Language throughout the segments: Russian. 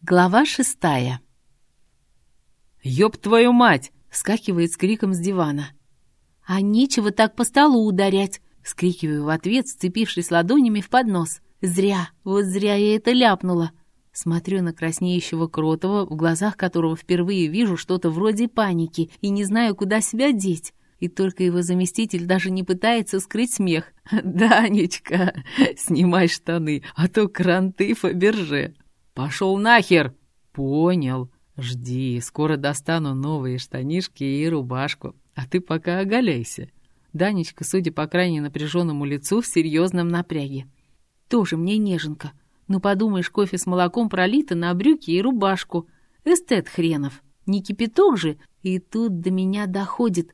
Глава шестая. «Ёб твою мать!» — вскакивает с криком с дивана. «А нечего так по столу ударять!» — скрикиваю в ответ, сцепившись ладонями в поднос. «Зря! Вот зря я это ляпнула!» Смотрю на краснеющего Кротова, в глазах которого впервые вижу что-то вроде паники и не знаю, куда себя деть. И только его заместитель даже не пытается скрыть смех. «Данечка, снимай штаны, а то кранты Фаберже!» «Пошел нахер!» «Понял. Жди, скоро достану новые штанишки и рубашку, а ты пока оголяйся». Данечка, судя по крайне напряженному лицу, в серьезном напряге. «Тоже мне неженка. Ну, подумаешь, кофе с молоком пролито на брюки и рубашку. Эстет хренов. Не кипяток же. И тут до меня доходит.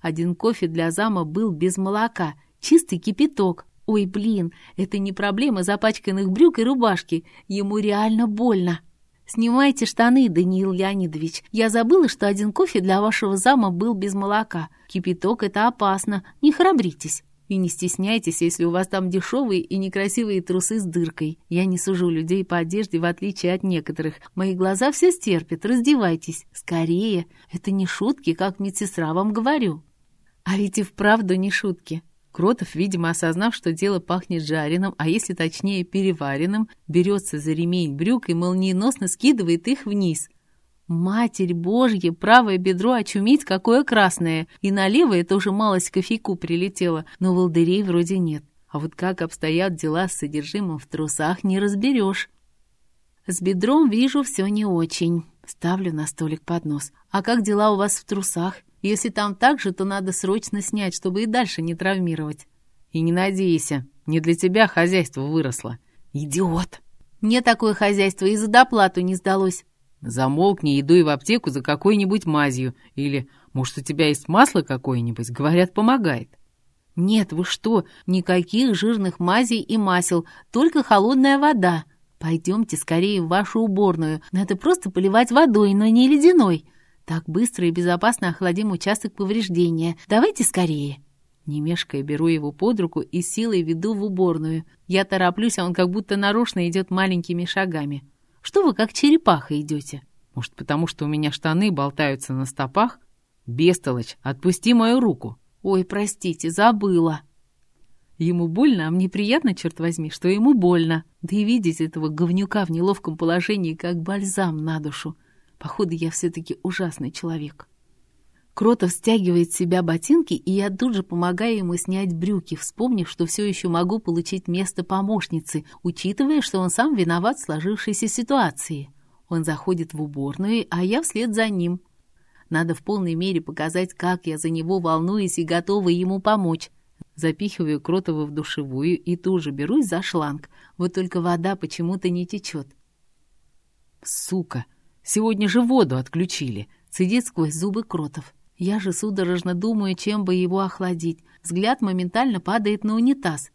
Один кофе для зама был без молока. Чистый кипяток. Ой, блин, это не проблема запачканных брюк и рубашки. Ему реально больно. Снимайте штаны, Даниил Леонидович. Я забыла, что один кофе для вашего зама был без молока. Кипяток — это опасно. Не храбритесь. И не стесняйтесь, если у вас там дешевые и некрасивые трусы с дыркой. Я не сужу людей по одежде, в отличие от некоторых. Мои глаза все стерпят. Раздевайтесь. Скорее. Это не шутки, как медсестра вам говорю. А ведь и вправду не шутки. Кротов, видимо, осознав, что дело пахнет жареным, а если точнее переваренным, берется за ремень брюк и молниеносно скидывает их вниз. Матерь Божья, правое бедро очуметь какое красное, и на левое тоже малость кофейку прилетело, но волдырей вроде нет. А вот как обстоят дела с содержимым в трусах, не разберешь. С бедром вижу все не очень. Ставлю на столик поднос. А как дела у вас в трусах? Если там так же, то надо срочно снять, чтобы и дальше не травмировать. И не надейся, не для тебя хозяйство выросло. Идиот! Мне такое хозяйство и за доплату не сдалось. Замолкни, и в аптеку за какой-нибудь мазью. Или, может, у тебя есть масло какое-нибудь? Говорят, помогает. Нет, вы что, никаких жирных мазей и масел, только холодная вода. Пойдемте скорее в вашу уборную. Надо просто поливать водой, но не ледяной. Так быстро и безопасно охладим участок повреждения. Давайте скорее. Не мешкая, беру его под руку и силой веду в уборную. Я тороплюсь, а он как будто нарочно идет маленькими шагами. Что вы как черепаха идете? Может, потому что у меня штаны болтаются на стопах? Бестолочь, отпусти мою руку. Ой, простите, забыла. Ему больно, а мне приятно, черт возьми, что ему больно. Да и видеть этого говнюка в неловком положении, как бальзам на душу. Походу, я все-таки ужасный человек. Кротов стягивает с себя ботинки, и я тут же помогаю ему снять брюки, вспомнив, что все еще могу получить место помощницы, учитывая, что он сам виноват в сложившейся ситуации. Он заходит в уборную, а я вслед за ним. Надо в полной мере показать, как я за него волнуюсь и готова ему помочь. Запихиваю Кротова в душевую и тут же берусь за шланг. Вот только вода почему-то не течет. «Сука!» Сегодня же воду отключили. Цедит сквозь зубы Кротов. Я же судорожно думаю, чем бы его охладить. Взгляд моментально падает на унитаз.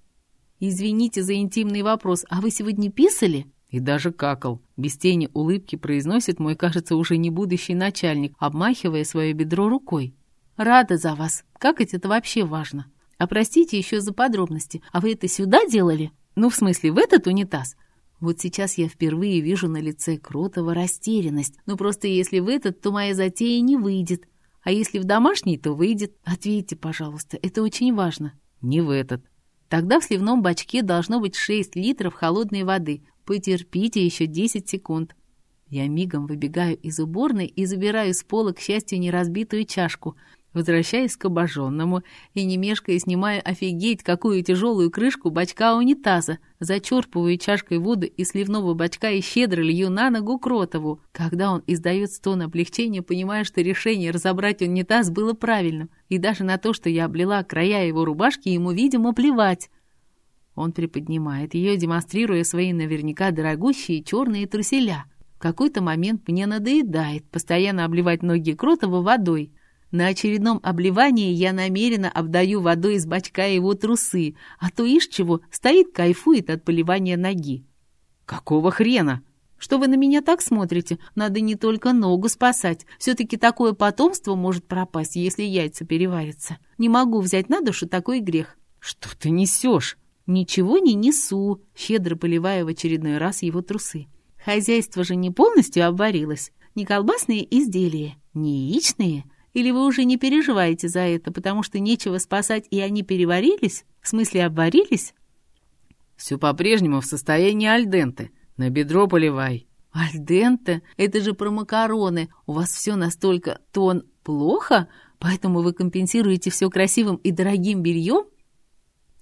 «Извините за интимный вопрос, а вы сегодня писали?» И даже какал. Без тени улыбки произносит мой, кажется, уже не будущий начальник, обмахивая свое бедро рукой. «Рада за вас. Как это вообще важно? А простите еще за подробности. А вы это сюда делали? Ну, в смысле, в этот унитаз? Вот сейчас я впервые вижу на лице Кротова растерянность. Ну просто если в этот, то моя затея не выйдет. А если в домашний, то выйдет. Ответьте, пожалуйста, это очень важно. Не в этот. Тогда в сливном бачке должно быть 6 литров холодной воды. Потерпите еще 10 секунд. Я мигом выбегаю из уборной и забираю с пола, к счастью, неразбитую чашку. Возвращаясь к обожженному и не мешкая снимая офигеть какую тяжелую крышку бачка унитаза, зачерпываю чашкой воду из сливного бачка и щедро лью на ногу Кротову. Когда он издает стон облегчения, понимая, что решение разобрать унитаз было правильным, и даже на то, что я облила края его рубашки, ему, видимо, плевать. Он приподнимает ее, демонстрируя свои наверняка дорогущие черные труселя. В какой-то момент мне надоедает постоянно обливать ноги Кротова водой. На очередном обливании я намеренно обдаю водой из бачка его трусы, а то ишь чего, стоит кайфует от поливания ноги. «Какого хрена?» «Что вы на меня так смотрите? Надо не только ногу спасать. Все-таки такое потомство может пропасть, если яйца переварятся. Не могу взять на душу такой грех». «Что ты несешь?» «Ничего не несу», щедро поливая в очередной раз его трусы. Хозяйство же не полностью обварилось. Не колбасные изделия, не яичные. Или вы уже не переживаете за это, потому что нечего спасать, и они переварились? В смысле, обварились? Все по-прежнему в состоянии альденте. На бедро поливай. Альденте? Это же про макароны. У вас все настолько тон плохо, поэтому вы компенсируете все красивым и дорогим бельем?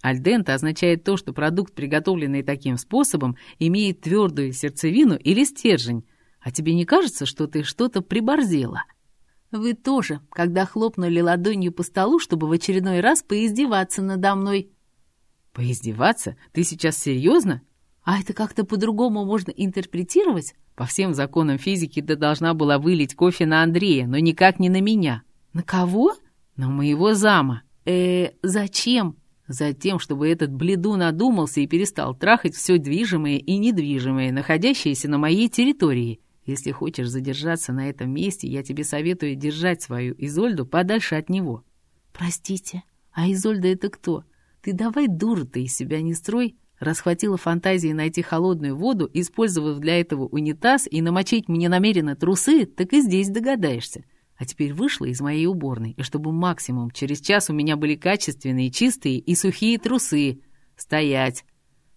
Альденте означает то, что продукт, приготовленный таким способом, имеет твердую сердцевину или стержень. А тебе не кажется, что ты что-то приборзела? Вы тоже, когда хлопнули ладонью по столу, чтобы в очередной раз поиздеваться надо мной. Поиздеваться? Ты сейчас серьезно? А это как-то по-другому можно интерпретировать? По всем законам физики ты должна была вылить кофе на Андрея, но никак не на меня. На кого? На моего зама. Э, зачем? Затем, чтобы этот бледу надумался и перестал трахать все движимое и недвижимое, находящееся на моей территории. Если хочешь задержаться на этом месте, я тебе советую держать свою Изольду подальше от него». «Простите, а Изольда это кто? Ты давай дура-то из себя не строй». Расхватила фантазии найти холодную воду, использовав для этого унитаз и намочить мне намеренно трусы, так и здесь догадаешься. А теперь вышла из моей уборной, и чтобы максимум через час у меня были качественные, чистые и сухие трусы. Стоять.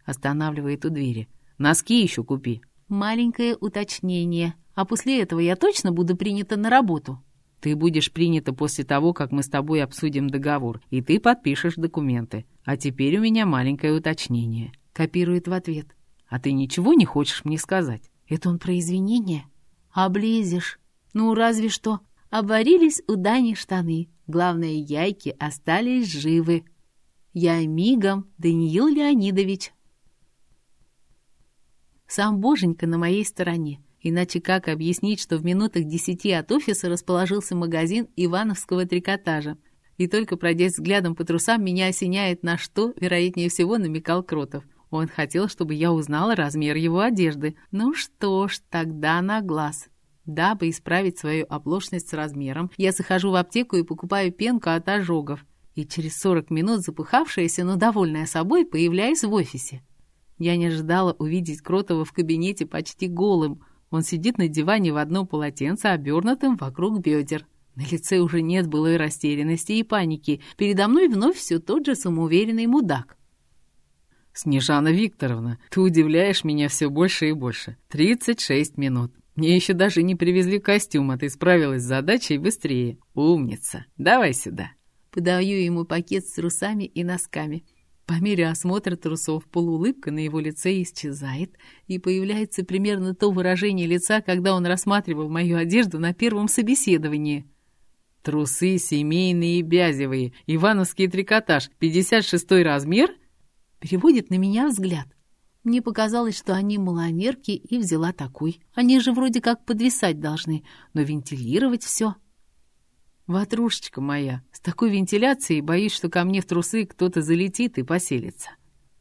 Останавливает у двери. Носки еще купи. Маленькое уточнение. А после этого я точно буду принята на работу? Ты будешь принята после того, как мы с тобой обсудим договор, и ты подпишешь документы. А теперь у меня маленькое уточнение. Копирует в ответ. А ты ничего не хочешь мне сказать? Это он про извинения? Облезешь. Ну, разве что. Обварились у Дани штаны. Главное, яйки остались живы. Я мигом, Даниил Леонидович. Сам боженька на моей стороне. Иначе как объяснить, что в минутах десяти от офиса расположился магазин ивановского трикотажа? И только пройдя взглядом по трусам, меня осеняет, на что, вероятнее всего, намекал Кротов. Он хотел, чтобы я узнала размер его одежды. Ну что ж, тогда на глаз. Дабы исправить свою оплошность с размером, я захожу в аптеку и покупаю пенку от ожогов. И через 40 минут, запыхавшаяся, но довольная собой, появляюсь в офисе. Я не ожидала увидеть Кротова в кабинете почти голым. Он сидит на диване в одном полотенце, обернутом вокруг бедер. На лице уже нет былой растерянности и паники. Передо мной вновь все тот же самоуверенный мудак. «Снежана Викторовна, ты удивляешь меня все больше и больше. 36 минут. Мне еще даже не привезли костюм, а ты справилась с задачей быстрее. Умница. Давай сюда. Подаю ему пакет с трусами и носками. По мере осмотра трусов полуулыбка на его лице исчезает, и появляется примерно то выражение лица, когда он рассматривал мою одежду на первом собеседовании. «Трусы семейные и бязевые, ивановский трикотаж, 56 размер?» Переводит на меня взгляд. Мне показалось, что они маломерки, и взяла такой. Они же вроде как подвисать должны, но вентилировать все. Ватрушечка моя, с такой вентиляцией боюсь, что ко мне в трусы кто-то залетит и поселится.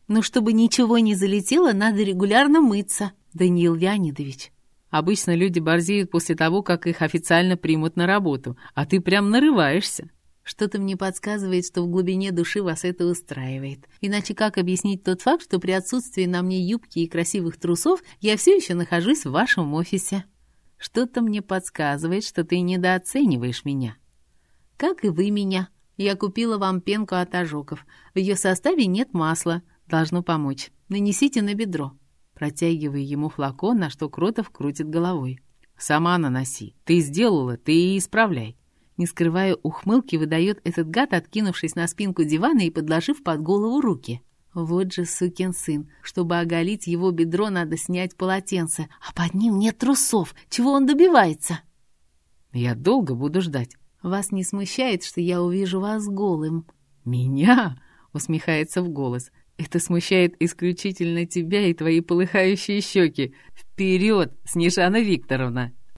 Но чтобы ничего не залетело, надо регулярно мыться, Даниил Леонидович. Обычно люди борзеют после того, как их официально примут на работу, а ты прям нарываешься. Что-то мне подсказывает, что в глубине души вас это устраивает. Иначе как объяснить тот факт, что при отсутствии на мне юбки и красивых трусов я все еще нахожусь в вашем офисе? Что-то мне подсказывает, что ты недооцениваешь меня. Как и вы меня. Я купила вам пенку от ожогов. В ее составе нет масла. Должно помочь. Нанесите на бедро. Протягивая ему флакон, на что Кротов крутит головой. «Сама наноси. Ты сделала, ты и исправляй». Не скрывая ухмылки, выдает этот гад, откинувшись на спинку дивана и подложив под голову руки. Вот же сукин сын. Чтобы оголить его бедро, надо снять полотенце. А под ним нет трусов. Чего он добивается? Я долго буду ждать. Вас не смущает, что я увижу вас голым? Меня? Усмехается в голос. Это смущает исключительно тебя и твои полыхающие щеки. Вперед, Снежана Викторовна!